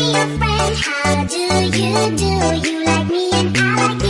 a friend. How do you do? You like me and I like you.